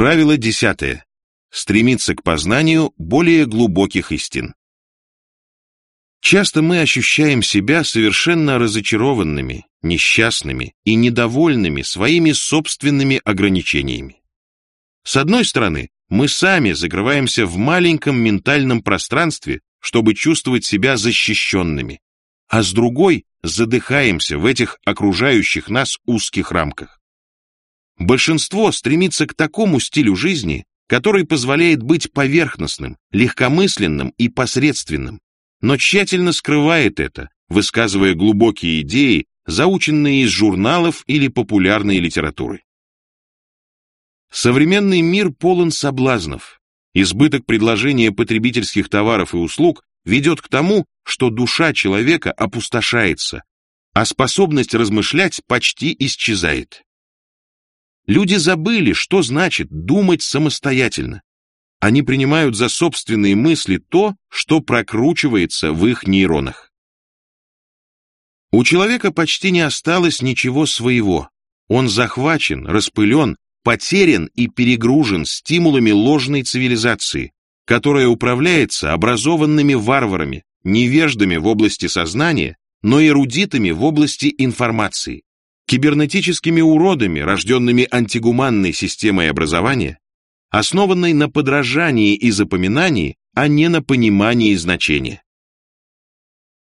Правило десятое. Стремиться к познанию более глубоких истин. Часто мы ощущаем себя совершенно разочарованными, несчастными и недовольными своими собственными ограничениями. С одной стороны, мы сами закрываемся в маленьком ментальном пространстве, чтобы чувствовать себя защищенными, а с другой задыхаемся в этих окружающих нас узких рамках. Большинство стремится к такому стилю жизни, который позволяет быть поверхностным, легкомысленным и посредственным, но тщательно скрывает это, высказывая глубокие идеи, заученные из журналов или популярной литературы. Современный мир полон соблазнов. Избыток предложения потребительских товаров и услуг ведет к тому, что душа человека опустошается, а способность размышлять почти исчезает. Люди забыли, что значит думать самостоятельно. Они принимают за собственные мысли то, что прокручивается в их нейронах. У человека почти не осталось ничего своего. Он захвачен, распылен, потерян и перегружен стимулами ложной цивилизации, которая управляется образованными варварами, невеждами в области сознания, но эрудитами в области информации, кибернетическими уродами, рожденными антигуманной системой образования, основанной на подражании и запоминании, а не на понимании значения.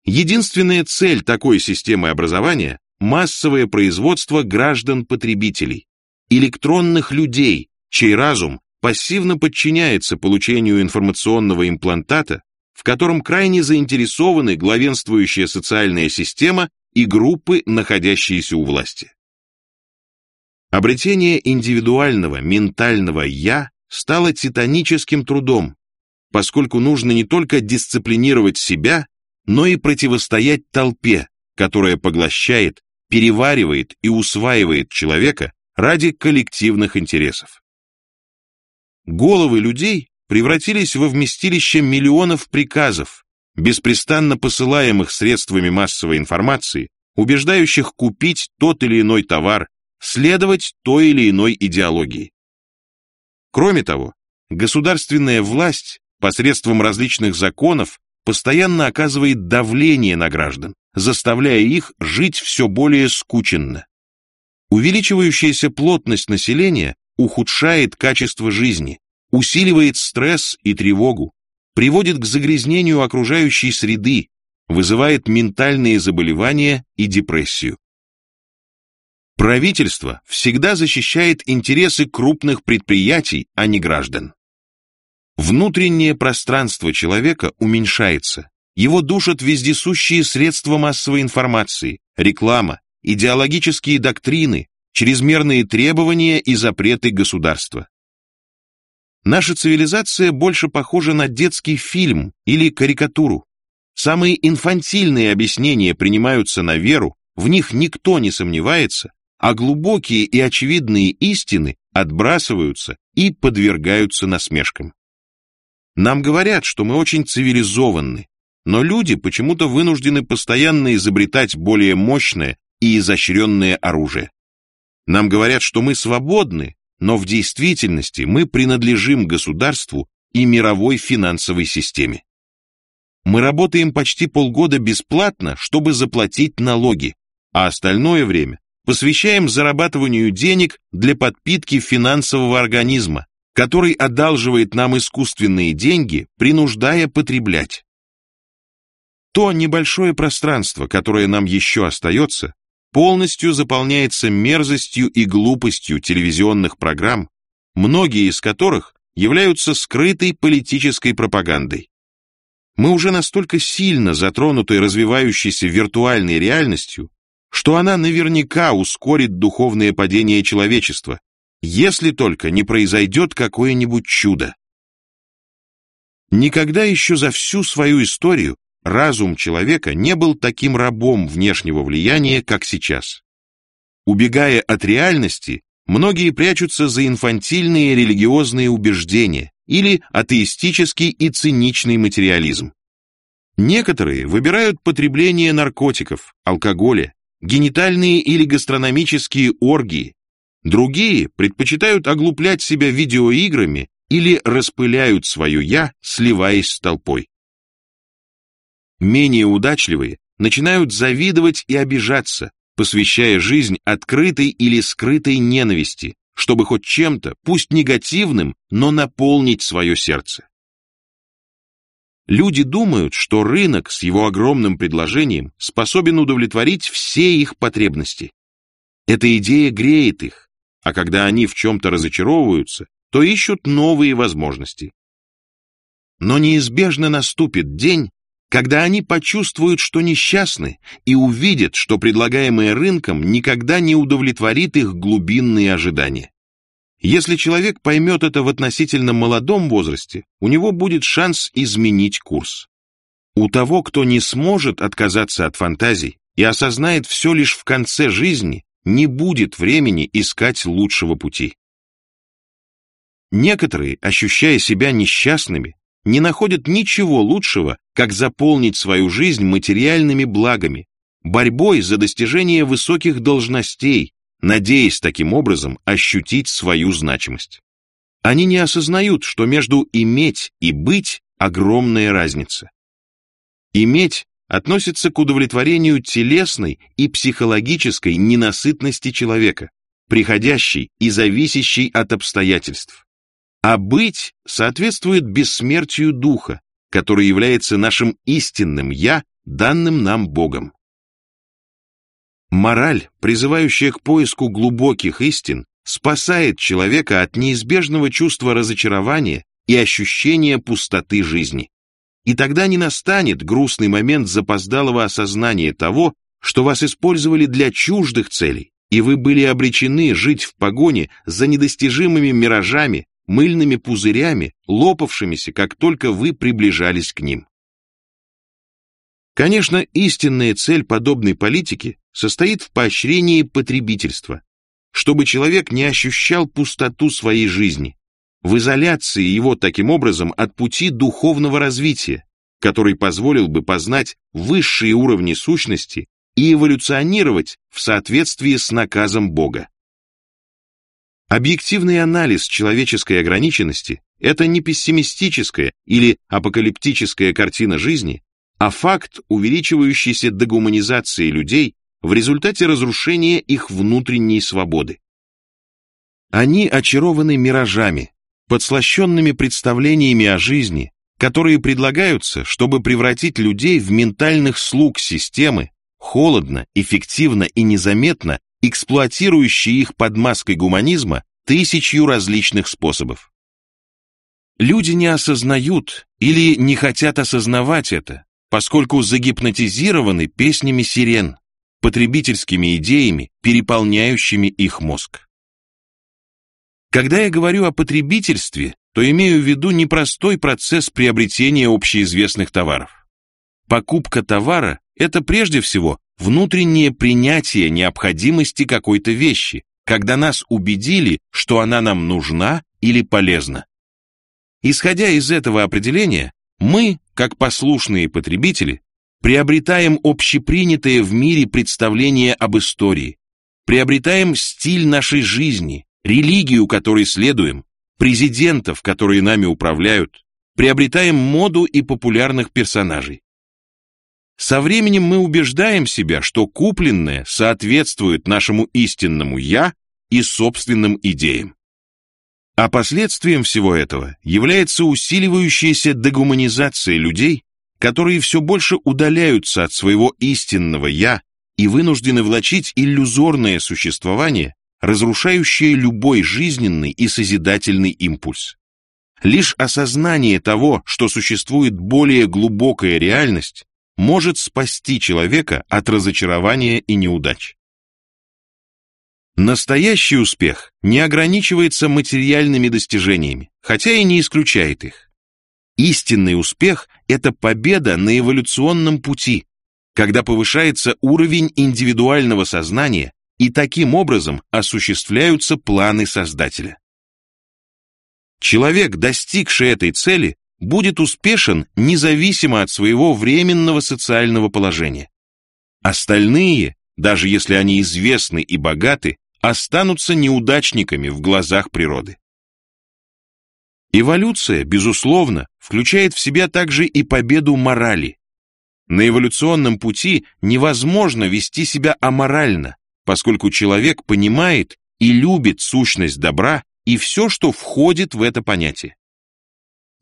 Единственная цель такой системы образования – массовое производство граждан-потребителей, электронных людей, чей разум пассивно подчиняется получению информационного имплантата, в котором крайне заинтересованы главенствующая социальная система и группы, находящиеся у власти. Обретение индивидуального ментального «я» стало титаническим трудом, поскольку нужно не только дисциплинировать себя, но и противостоять толпе, которая поглощает, переваривает и усваивает человека ради коллективных интересов. Головы людей превратились во вместилище миллионов приказов, беспрестанно посылаемых средствами массовой информации, убеждающих купить тот или иной товар, следовать той или иной идеологии. Кроме того, государственная власть посредством различных законов постоянно оказывает давление на граждан, заставляя их жить все более скученно. Увеличивающаяся плотность населения ухудшает качество жизни, усиливает стресс и тревогу, приводит к загрязнению окружающей среды, вызывает ментальные заболевания и депрессию. Правительство всегда защищает интересы крупных предприятий, а не граждан. Внутреннее пространство человека уменьшается, его душат вездесущие средства массовой информации, реклама, идеологические доктрины, чрезмерные требования и запреты государства. Наша цивилизация больше похожа на детский фильм или карикатуру. Самые инфантильные объяснения принимаются на веру, в них никто не сомневается, а глубокие и очевидные истины отбрасываются и подвергаются насмешкам. Нам говорят, что мы очень цивилизованы, но люди почему-то вынуждены постоянно изобретать более мощное и изощренное оружие. Нам говорят, что мы свободны, но в действительности мы принадлежим государству и мировой финансовой системе. Мы работаем почти полгода бесплатно, чтобы заплатить налоги, а остальное время посвящаем зарабатыванию денег для подпитки финансового организма, который одалживает нам искусственные деньги, принуждая потреблять. То небольшое пространство, которое нам еще остается, полностью заполняется мерзостью и глупостью телевизионных программ, многие из которых являются скрытой политической пропагандой. Мы уже настолько сильно затронуты развивающейся виртуальной реальностью, что она наверняка ускорит духовное падение человечества, если только не произойдет какое-нибудь чудо. Никогда еще за всю свою историю разум человека не был таким рабом внешнего влияния, как сейчас. Убегая от реальности, многие прячутся за инфантильные религиозные убеждения или атеистический и циничный материализм. Некоторые выбирают потребление наркотиков, алкоголя, генитальные или гастрономические оргии, Другие предпочитают оглуплять себя видеоиграми или распыляют свое «я», сливаясь с толпой. Менее удачливые начинают завидовать и обижаться, посвящая жизнь открытой или скрытой ненависти, чтобы хоть чем-то, пусть негативным, но наполнить свое сердце. Люди думают, что рынок с его огромным предложением способен удовлетворить все их потребности. Эта идея греет их, а когда они в чем-то разочаровываются, то ищут новые возможности. Но неизбежно наступит день, когда они почувствуют, что несчастны, и увидят, что предлагаемое рынком никогда не удовлетворит их глубинные ожидания. Если человек поймет это в относительно молодом возрасте, у него будет шанс изменить курс. У того, кто не сможет отказаться от фантазий и осознает все лишь в конце жизни, не будет времени искать лучшего пути. Некоторые, ощущая себя несчастными, не находят ничего лучшего, как заполнить свою жизнь материальными благами, борьбой за достижение высоких должностей, надеясь таким образом ощутить свою значимость. Они не осознают, что между иметь и быть огромная разница. Иметь относится к удовлетворению телесной и психологической ненасытности человека, приходящей и зависящей от обстоятельств. А быть соответствует бессмертию духа, который является нашим истинным «я», данным нам Богом. Мораль, призывающая к поиску глубоких истин, спасает человека от неизбежного чувства разочарования и ощущения пустоты жизни. И тогда не настанет грустный момент запоздалого осознания того, что вас использовали для чуждых целей, и вы были обречены жить в погоне за недостижимыми миражами, мыльными пузырями, лопавшимися, как только вы приближались к ним. Конечно, истинная цель подобной политики состоит в поощрении потребительства, чтобы человек не ощущал пустоту своей жизни, в изоляции его таким образом от пути духовного развития, который позволил бы познать высшие уровни сущности и эволюционировать в соответствии с наказом Бога. Объективный анализ человеческой ограниченности – это не пессимистическая или апокалиптическая картина жизни, а факт увеличивающейся дегуманизации людей в результате разрушения их внутренней свободы. Они очарованы миражами, подслащенными представлениями о жизни, которые предлагаются, чтобы превратить людей в ментальных слуг системы, холодно, эффективно и незаметно эксплуатирующие их под маской гуманизма тысячью различных способов. Люди не осознают или не хотят осознавать это, поскольку загипнотизированы песнями сирен, потребительскими идеями, переполняющими их мозг. Когда я говорю о потребительстве, то имею в виду непростой процесс приобретения общеизвестных товаров. Покупка товара – это прежде всего внутреннее принятие необходимости какой-то вещи, когда нас убедили, что она нам нужна или полезна. Исходя из этого определения, мы, как послушные потребители, приобретаем общепринятое в мире представление об истории, приобретаем стиль нашей жизни, религию, которой следуем, президентов, которые нами управляют, приобретаем моду и популярных персонажей. Со временем мы убеждаем себя, что купленное соответствует нашему истинному «я» и собственным идеям. А последствием всего этого является усиливающаяся дегуманизация людей, которые все больше удаляются от своего истинного «я» и вынуждены влачить иллюзорное существование, разрушающее любой жизненный и созидательный импульс. Лишь осознание того, что существует более глубокая реальность, может спасти человека от разочарования и неудач. Настоящий успех не ограничивается материальными достижениями, хотя и не исключает их. Истинный успех – это победа на эволюционном пути, когда повышается уровень индивидуального сознания и таким образом осуществляются планы Создателя. Человек, достигший этой цели, будет успешен независимо от своего временного социального положения. Остальные, даже если они известны и богаты, останутся неудачниками в глазах природы. Эволюция, безусловно, включает в себя также и победу морали. На эволюционном пути невозможно вести себя аморально, поскольку человек понимает и любит сущность добра и все, что входит в это понятие.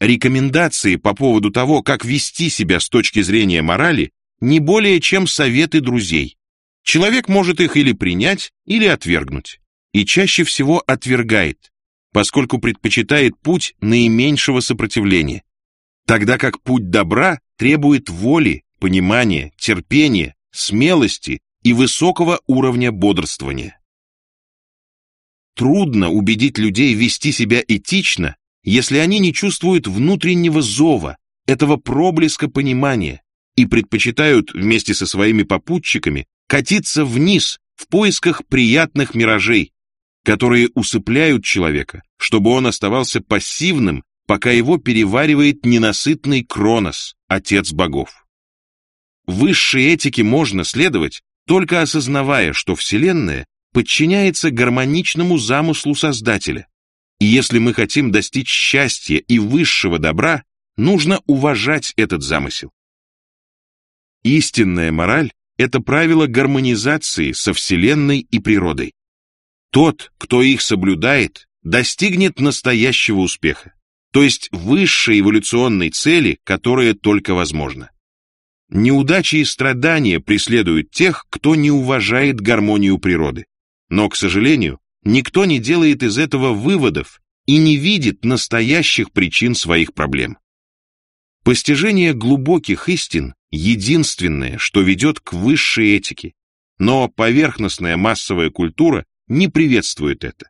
Рекомендации по поводу того, как вести себя с точки зрения морали, не более чем советы друзей. Человек может их или принять, или отвергнуть. И чаще всего отвергает, поскольку предпочитает путь наименьшего сопротивления. Тогда как путь добра требует воли, понимания, терпения, смелости и высокого уровня бодрствования. Трудно убедить людей вести себя этично, если они не чувствуют внутреннего зова, этого проблеска понимания, и предпочитают вместе со своими попутчиками катиться вниз в поисках приятных миражей, которые усыпляют человека, чтобы он оставался пассивным, пока его переваривает ненасытный Кронос, отец богов. Высшей этике можно следовать, только осознавая, что Вселенная подчиняется гармоничному замыслу Создателя, и если мы хотим достичь счастья и высшего добра, нужно уважать этот замысел. Истинная мораль – это правило гармонизации со Вселенной и природой. Тот, кто их соблюдает, достигнет настоящего успеха, то есть высшей эволюционной цели, которая только возможна. Неудачи и страдания преследуют тех, кто не уважает гармонию природы. Но, к сожалению, Никто не делает из этого выводов и не видит настоящих причин своих проблем. Постижение глубоких истин – единственное, что ведет к высшей этике, но поверхностная массовая культура не приветствует это.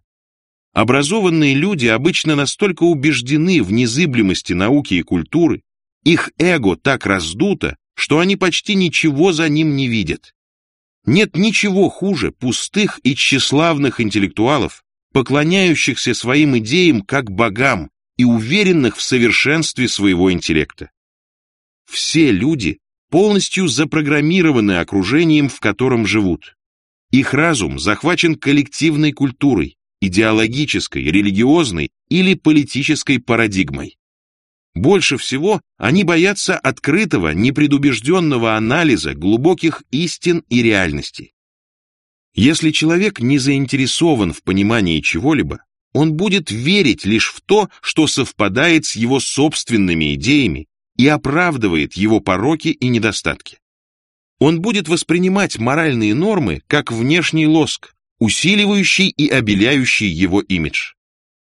Образованные люди обычно настолько убеждены в незыблемости науки и культуры, их эго так раздуто, что они почти ничего за ним не видят. Нет ничего хуже пустых и тщеславных интеллектуалов, поклоняющихся своим идеям как богам и уверенных в совершенстве своего интеллекта. Все люди полностью запрограммированы окружением, в котором живут. Их разум захвачен коллективной культурой, идеологической, религиозной или политической парадигмой. Больше всего они боятся открытого, непредубежденного анализа глубоких истин и реальностей. Если человек не заинтересован в понимании чего-либо, он будет верить лишь в то, что совпадает с его собственными идеями и оправдывает его пороки и недостатки. Он будет воспринимать моральные нормы как внешний лоск, усиливающий и обеляющий его имидж.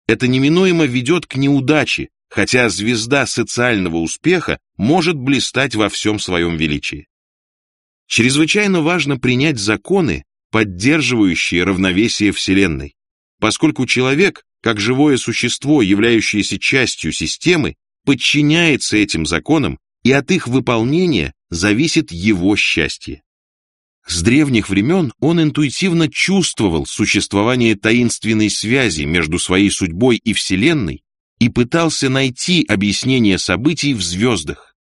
Это неминуемо ведет к неудаче, хотя звезда социального успеха может блистать во всем своем величии. Чрезвычайно важно принять законы, поддерживающие равновесие Вселенной, поскольку человек, как живое существо, являющееся частью системы, подчиняется этим законам, и от их выполнения зависит его счастье. С древних времен он интуитивно чувствовал существование таинственной связи между своей судьбой и Вселенной и пытался найти объяснение событий в звездах.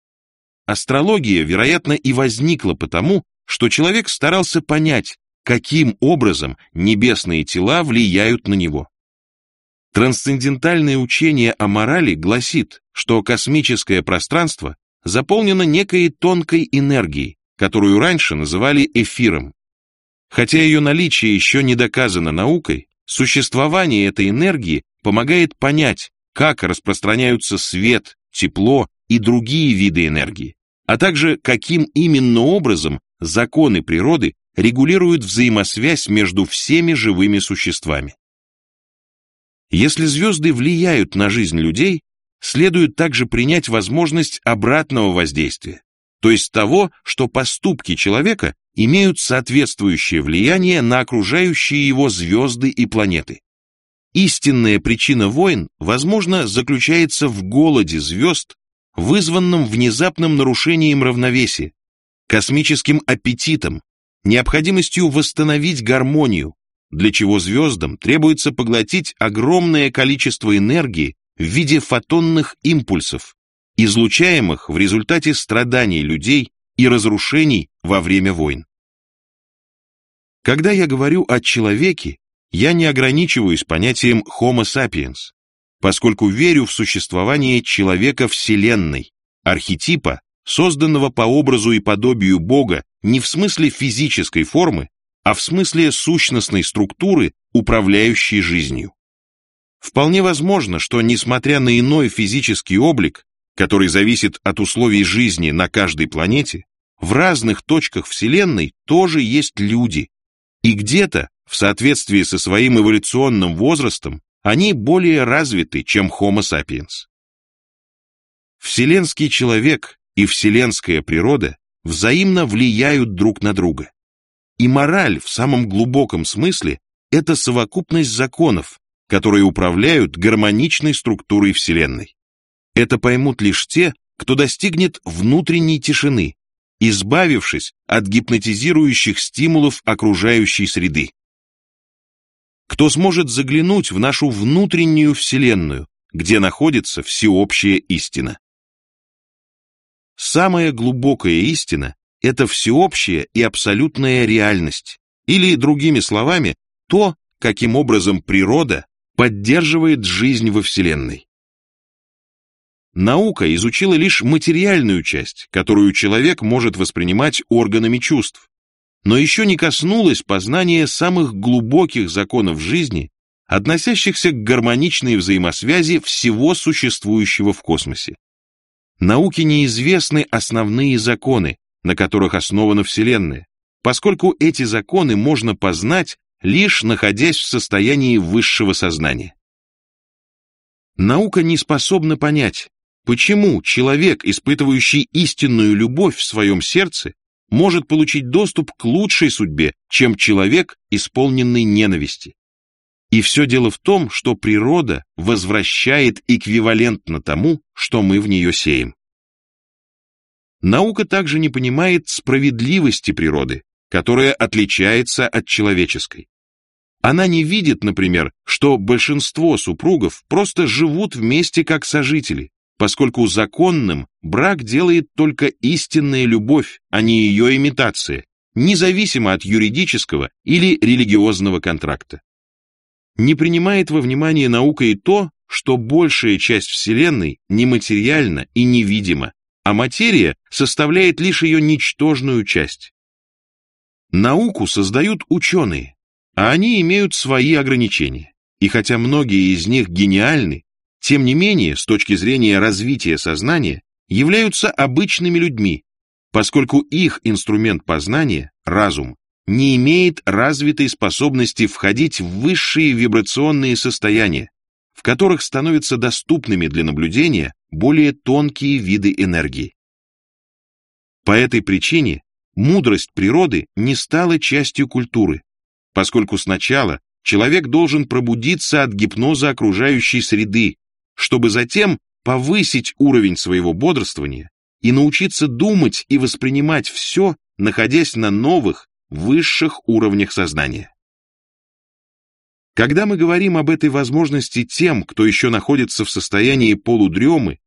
Астрология, вероятно, и возникла потому, что человек старался понять, каким образом небесные тела влияют на него. Трансцендентальное учение о морали гласит, что космическое пространство заполнено некой тонкой энергией, которую раньше называли эфиром. Хотя ее наличие еще не доказано наукой, существование этой энергии помогает понять, как распространяются свет, тепло и другие виды энергии, а также каким именно образом законы природы регулируют взаимосвязь между всеми живыми существами. Если звезды влияют на жизнь людей, следует также принять возможность обратного воздействия, то есть того, что поступки человека имеют соответствующее влияние на окружающие его звезды и планеты. Истинная причина войн, возможно, заключается в голоде звезд, вызванном внезапным нарушением равновесия, космическим аппетитом, необходимостью восстановить гармонию, для чего звездам требуется поглотить огромное количество энергии в виде фотонных импульсов, излучаемых в результате страданий людей и разрушений во время войн. Когда я говорю о человеке, я не ограничиваюсь понятием Homo sapiens, поскольку верю в существование человека-вселенной, архетипа, созданного по образу и подобию Бога не в смысле физической формы, а в смысле сущностной структуры, управляющей жизнью. Вполне возможно, что, несмотря на иной физический облик, который зависит от условий жизни на каждой планете, в разных точках Вселенной тоже есть люди, и где-то, в соответствии со своим эволюционным возрастом, они более развиты, чем Homo sapiens. Вселенский человек и вселенская природа взаимно влияют друг на друга. И мораль в самом глубоком смысле – это совокупность законов, которые управляют гармоничной структурой Вселенной. Это поймут лишь те, кто достигнет внутренней тишины, избавившись от гипнотизирующих стимулов окружающей среды. Кто сможет заглянуть в нашу внутреннюю Вселенную, где находится всеобщая истина. Самая глубокая истина – это всеобщая и абсолютная реальность, или, другими словами, то, каким образом природа поддерживает жизнь во Вселенной. Наука изучила лишь материальную часть, которую человек может воспринимать органами чувств, но еще не коснулась познания самых глубоких законов жизни, относящихся к гармоничной взаимосвязи всего существующего в космосе. Науке неизвестны основные законы, на которых основана Вселенная, поскольку эти законы можно познать, лишь находясь в состоянии высшего сознания. Наука не способна понять, Почему человек, испытывающий истинную любовь в своем сердце, может получить доступ к лучшей судьбе, чем человек, исполненный ненависти? И все дело в том, что природа возвращает эквивалентно тому, что мы в нее сеем. Наука также не понимает справедливости природы, которая отличается от человеческой. Она не видит, например, что большинство супругов просто живут вместе как сожители, поскольку законным брак делает только истинная любовь, а не ее имитация, независимо от юридического или религиозного контракта. Не принимает во внимание наука и то, что большая часть Вселенной нематериальна и невидима, а материя составляет лишь ее ничтожную часть. Науку создают ученые, а они имеют свои ограничения. И хотя многие из них гениальны, тем не менее, с точки зрения развития сознания, являются обычными людьми, поскольку их инструмент познания, разум, не имеет развитой способности входить в высшие вибрационные состояния, в которых становятся доступными для наблюдения более тонкие виды энергии. По этой причине мудрость природы не стала частью культуры, поскольку сначала человек должен пробудиться от гипноза окружающей среды, чтобы затем повысить уровень своего бодрствования и научиться думать и воспринимать все, находясь на новых, высших уровнях сознания. Когда мы говорим об этой возможности тем, кто еще находится в состоянии полудремы,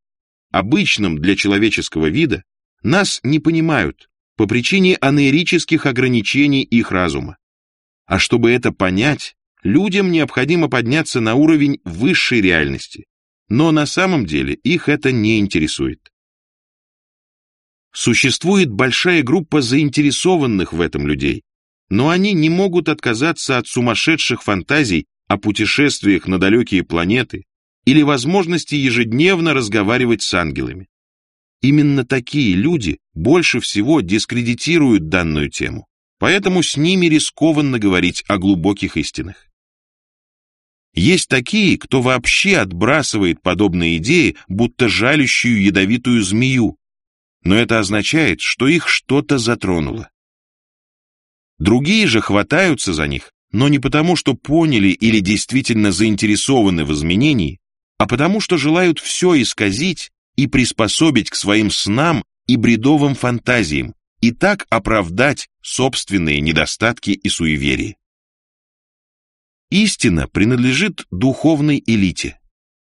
обычном для человеческого вида, нас не понимают по причине анеерических ограничений их разума. А чтобы это понять, людям необходимо подняться на уровень высшей реальности, но на самом деле их это не интересует. Существует большая группа заинтересованных в этом людей, но они не могут отказаться от сумасшедших фантазий о путешествиях на далекие планеты или возможности ежедневно разговаривать с ангелами. Именно такие люди больше всего дискредитируют данную тему, поэтому с ними рискованно говорить о глубоких истинах. Есть такие, кто вообще отбрасывает подобные идеи, будто жалящую ядовитую змею, но это означает, что их что-то затронуло. Другие же хватаются за них, но не потому, что поняли или действительно заинтересованы в изменении, а потому, что желают все исказить и приспособить к своим снам и бредовым фантазиям, и так оправдать собственные недостатки и суеверия. Истина принадлежит духовной элите.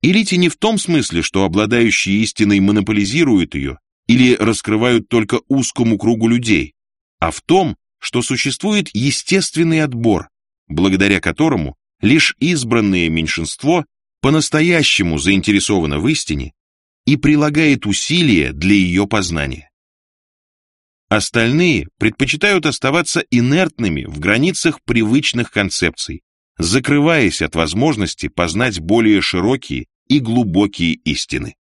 Элите не в том смысле, что обладающие истиной монополизируют ее или раскрывают только узкому кругу людей, а в том, что существует естественный отбор, благодаря которому лишь избранное меньшинство по-настоящему заинтересовано в истине и прилагает усилия для ее познания. Остальные предпочитают оставаться инертными в границах привычных концепций, закрываясь от возможности познать более широкие и глубокие истины.